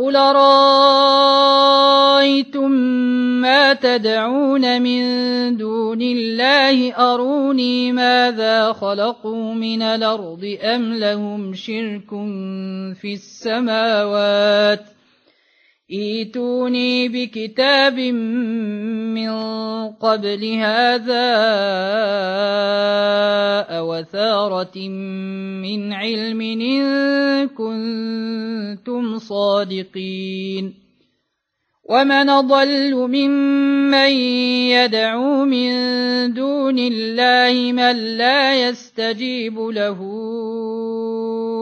قل رأيتم ما تدعون من دون الله أروني ماذا خلقوا من الأرض أم لهم شرك في السماوات ۖ ايتوني بكتاب من قبل هذا أوثارة من علم إن كنتم صادقين. ومن ضل ممن يدعو من دون الله من لا يستجيب له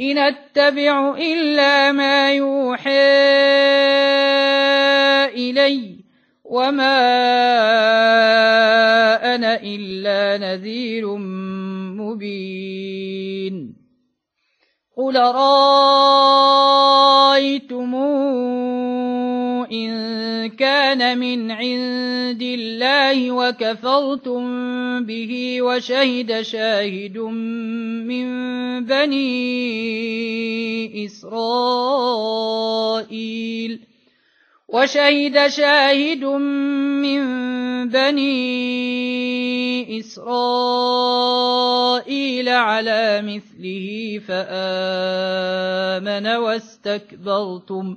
إن أتبع إلا ما يوحى إلي وما أنا إلا نذير مبين قل رأيتم إن كان من عند الله وكفرتم به وشهد شاهد من بني إسرائيل وشهد شاهد من بني إسرائيل على مثله فآمن واستكبرتم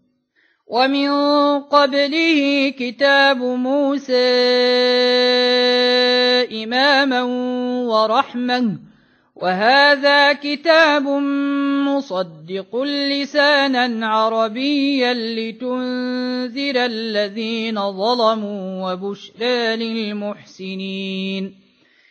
ومن قبله كتاب موسى إماما ورحمة وهذا كتاب مصدق لسانا عربيا لتنذر الذين ظلموا وبشرى للمحسنين.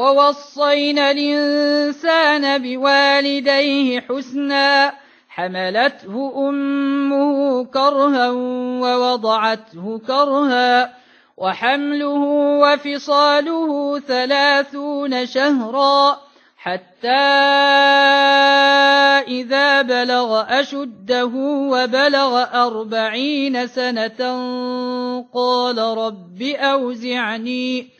ووصينا الإنسان بوالديه حسنا حملته أمه كرها ووضعته كرها وحمله وفصاله ثلاثون شهرا حتى إذا بلغ أشده وبلغ أربعين سنة قال رب أوزعني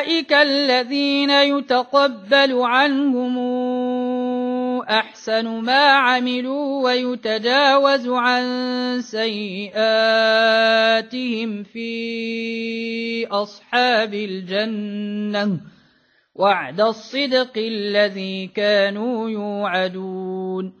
الذين يتقبل عنهم أحسن ما عملوا ويتجاوز عن سيئاتهم في أصحاب الجنة. وعد الصدق الذي كانوا يوعدون.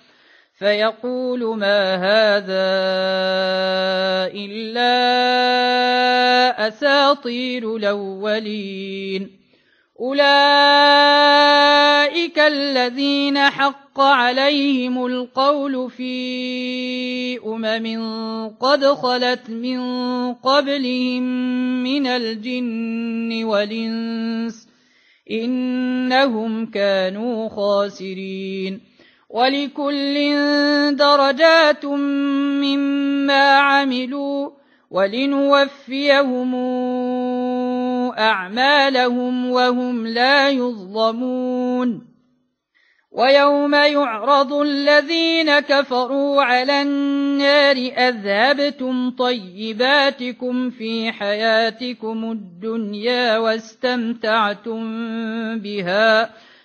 فيقول ما هذا إلا أساطير الأولين. أولئك الذين حق عليهم القول في أمم قد خلت من قبلهم من الجن والإنس إنهم كانوا خاسرين. ولكل درجات مما عملوا ولنوفيهم أعمالهم وهم لا يظلمون ويوم يعرض الذين كفروا على النار أذهبتم طيباتكم في حياتكم الدنيا واستمتعتم بها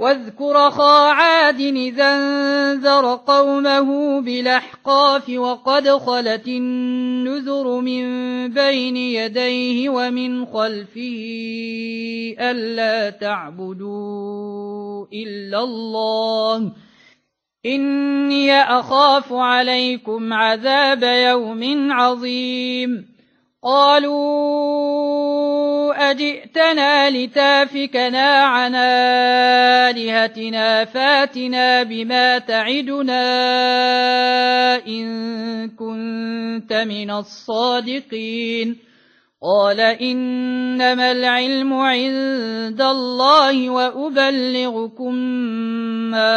واذكر خا عاد إذا انذر قومه بالأحقاف وقد خلت النذر من بين يديه ومن خلفه ألا تعبدوا إلا الله. إني أخاف عليكم عذاب يوم عظيم. قالوا أجئتنا لتافكنا عن آلهتنا فاتنا بما تعدنا إن كنت من الصادقين. قال إنما العلم عند الله وأبلغكم ما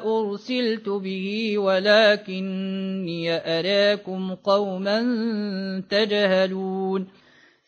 أرسلت به ولكني أراكم قوما تجهلون.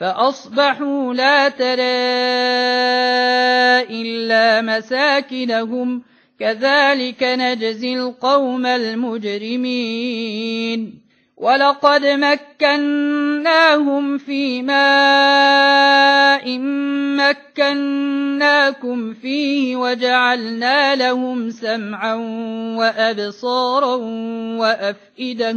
فأصبحوا لا ترى إلا مساكنهم. كذلك نجزي القوم المجرمين. ولقد مكناهم في ماء مكناكم فيه وجعلنا لهم سمعا وأبصارا وأفئدة.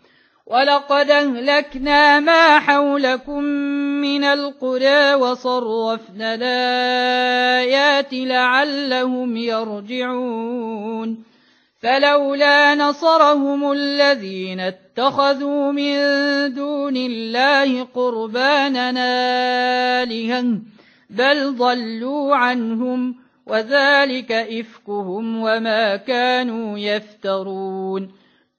ولقد أهلكنا ما حولكم من القرى وصرفنا الآيات لعلهم يرجعون فلولا نصرهم الذين اتخذوا من دون الله قرباننا آلهة بل ضلوا عنهم وذلك إفكهم وما كانوا يفترون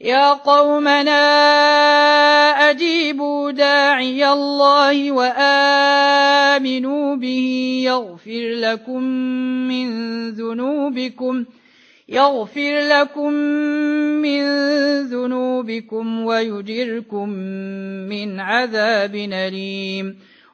يا قومنا أجيبوا داعي الله وآمنوا به يغفر لكم من ذنوبكم يغفر لكم من ذنوبكم ويجركم من عذاب أليم.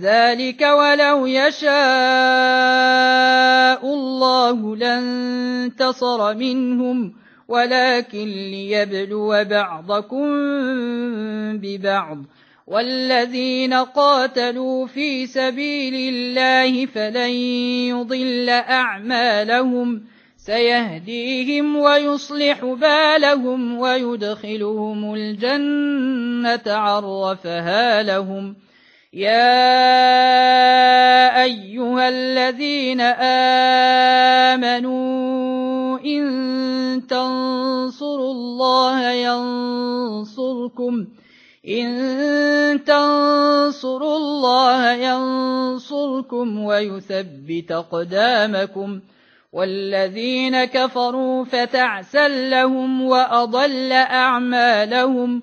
ذلك ولو يشاء الله لانتصر منهم ولكن ليبلو بعضكم ببعض والذين قاتلوا في سبيل الله فلن يضل أعمالهم سيهديهم ويصلح بالهم ويدخلهم الجنة عرفها لهم يا أيها الذين آمنوا إن تنصروا الله ينصركم إن تنصروا الله ينصركم ويثبت أقدامكم والذين كفروا فتعسل لهم وأضل أعمالهم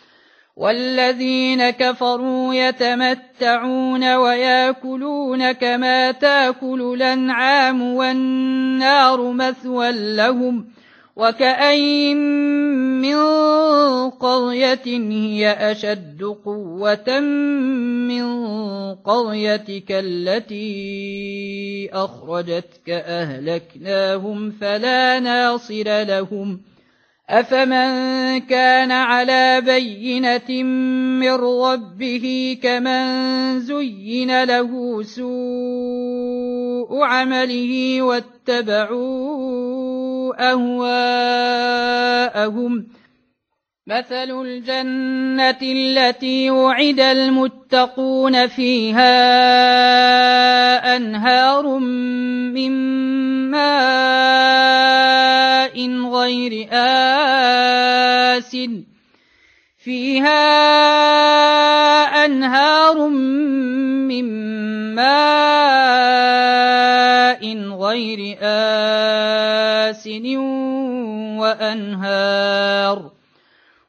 والذين كفروا يتمتعون وياكلون كما تاكل الانعام والنار مثوى لهم وكاين من قريه هي اشد قوه من قريتك التي اخرجتك اهلكناهم فلا ناصر لهم أفمن كان على بينة من ربه كمن زين له سوء عمله واتبعوا أهواءهم مثل الجنة التي وعد المتقون فيها أنهار من ماء غير آس فيها أنهار من ماء غير آسن وأنهار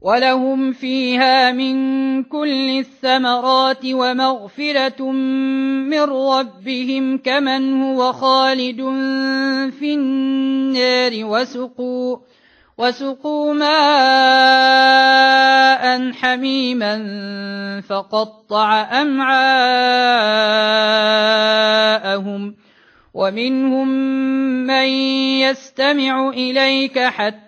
ولهم فيها من كل الثمرات ومغفرة من ربهم كمن هو خالد في النار وسقوا وسقوا ماء حميما فقطع أمعاءهم ومنهم من يستمع إليك حتى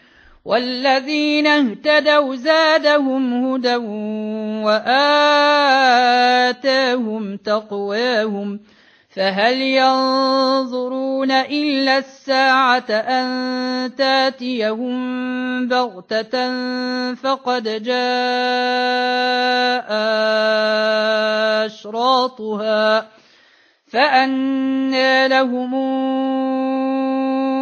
والذين اهتدوا زادهم هدى وآتاهم تقواهم فهل ينظرون إلا الساعة أن تاتيهم بغتة فقد جاء أشراطها فأنى لهم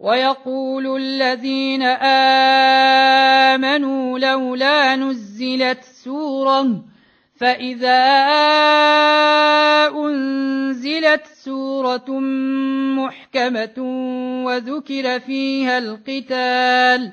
ويقول الذين آمنوا لولا نزلت سورة فإذا أنزلت سورة محكمة وذكر فيها القتال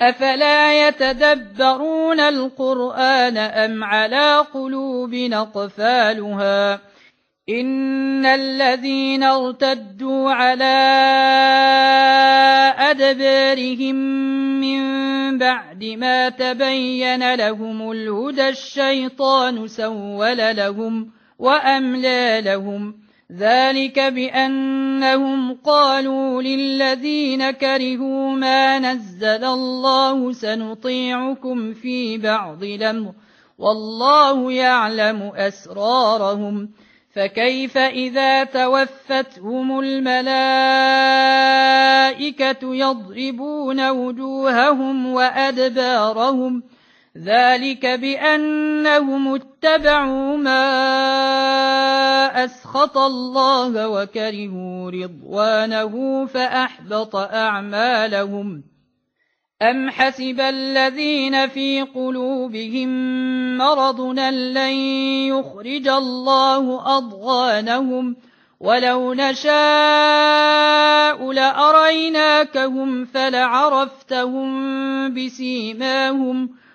أفلا يتدبرون القرآن أم على قلوب نقفالها إن الذين ارتدوا على أدبارهم من بعد ما تبين لهم الهدى الشيطان سول لهم وأملى لهم ذلك بأنهم قالوا للذين كرهوا ما نزل الله سنطيعكم في بعض الأمر والله يعلم أسرارهم فكيف إذا توفتهم الملائكة يضربون وجوههم وأدبارهم ذلك بأنهم اتبعوا ما أسخط الله وكرهوا رضوانه فأحبط أعمالهم أم حسب الذين في قلوبهم مرض لن يخرج الله أضغانهم ولو نشاء لأريناكهم فلعرفتهم بسيماهم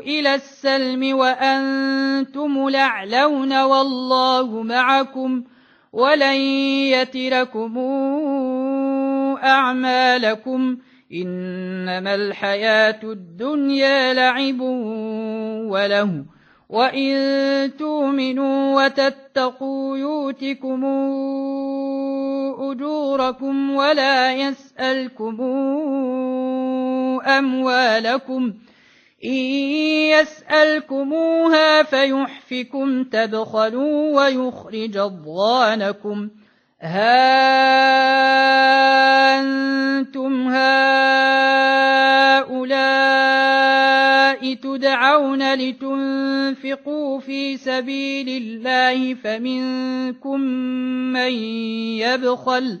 إلى السلم وأنتم لعلون والله معكم ولن يتركم أعمالكم إنما الحياة الدنيا لعب وله وإن تؤمنوا وتتقوا يوتكم أجوركم ولا يسألكم أموالكم إن يسألكموها فيحفكم تبخلوا ويخرج أضغانكم. ها أنتم هؤلاء تدعون لتنفقوا في سبيل الله فمنكم من يبخل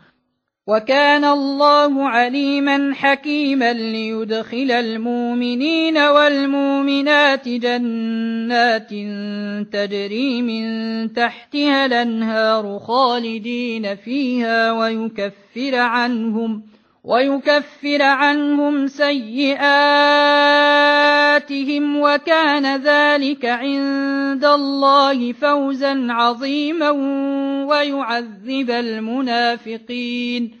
وكان الله عليما حكيما ليدخل المؤمنين والمؤمنات جنات تجري من تحتها الأنهار خالدين فيها ويكفر عنهم ويكفر عنهم سيئاتهم وكان ذلك عند الله فوزا عظيما ويعذب المنافقين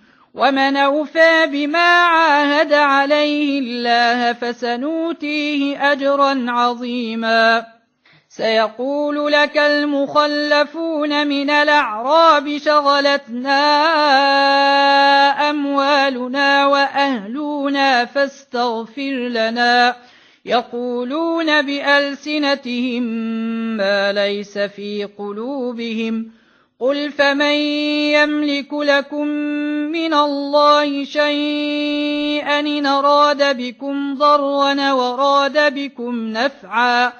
ومن أوفى بما عاهد عليه الله فسنوتيه أجرا عظيما. سيقول لك المخلفون من الأعراب شغلتنا أموالنا وأهلنا فاستغفر لنا. يقولون بألسنتهم ما ليس في قلوبهم. قل فمن يملك لكم من الله شيئا إن أراد بكم ضرا وراد بكم نفعا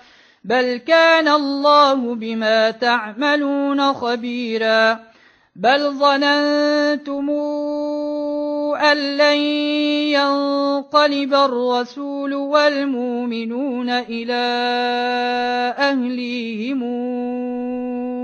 بل كان الله بما تعملون خبيرا بل ظننتم أن لن ينقلب الرسول والمؤمنون إلى أهليهم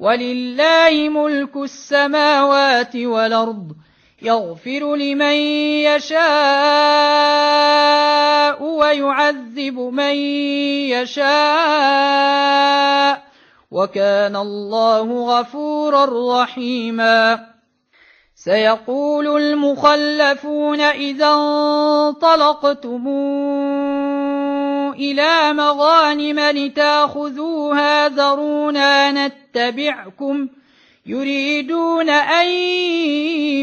ولله ملك السماوات والأرض يغفر لمن يشاء ويعذب من يشاء وكان الله غفورا رحيما. سيقول المخلفون إذا انطلقتم إلى مغانم لتأخذوها ذرونا نتبعكم ۖ يريدون أن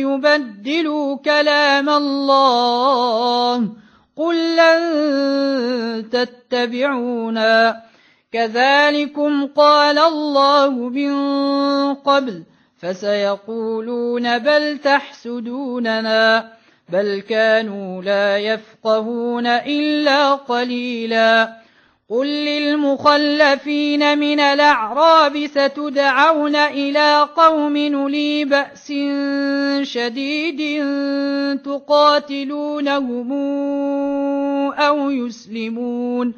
يبدلوا كلام الله قل لن تتبعونا كذلكم قال الله من قبل فسيقولون بل تحسدوننا بل كانوا لا يفقهون إلا قليلا قل للمخلفين من الأعراب ستدعون إلى قوم نلي بأس شديد تقاتلونهم أو يسلمون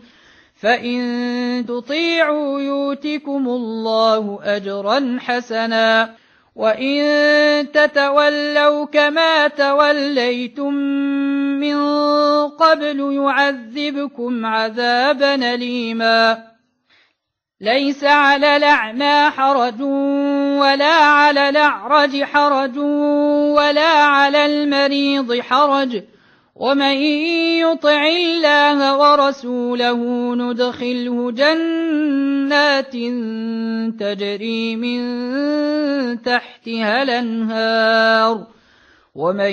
فإن تطيعوا يوتكم الله أجرا حسنا وإن تتولوا كما توليتم من قبل يعذبكم عذابا أليما ليس على الأعمى حرج ولا على الأعرج حرج ولا على المريض حرج ومن يطع الله ورسوله ندخله جنات تجري من تحتها الأنهار. ومن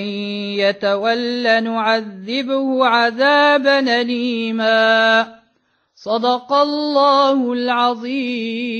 يتول نعذبه عذابا أليما. صدق الله العظيم.